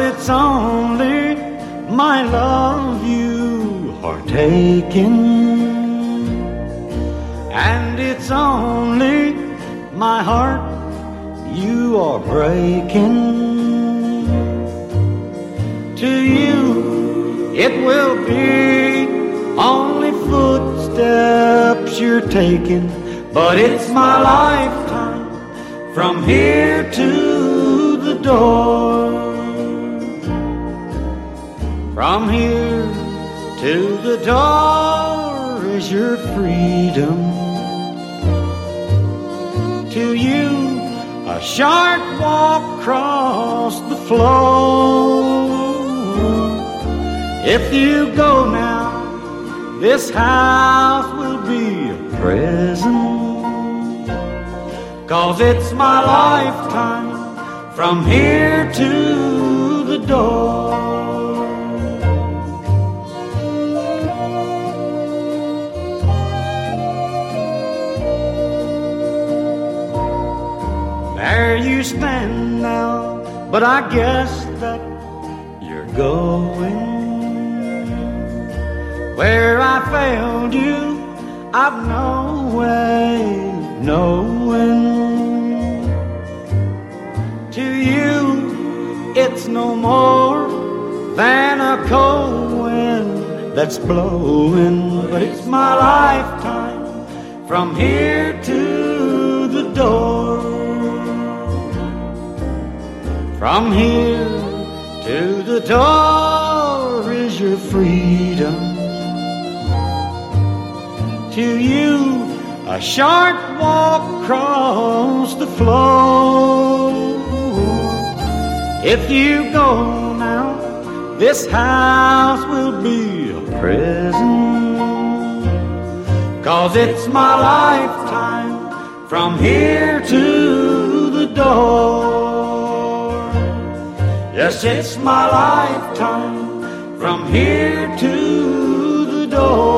it's only my love you are taking, and it's only my heart you are breaking. To you, it will be only footsteps you're taking, but it's my lifetime from here to the door. From here to the door is your freedom. To you, a short walk across the floor. If you go now, this house will be a prison. Cause it's my lifetime from here to the door. There you stand now, but I guess that you're going. Where I failed you, I've no way knowing. To you, it's no more than a cold wind that's blowing, but it's my lifetime from here to From here to the door is your freedom. To you, a short walk across the floor. If you go now, this house will be a prison. Cause it's my lifetime from here to the door. Yes, it's my lifetime from here to the door.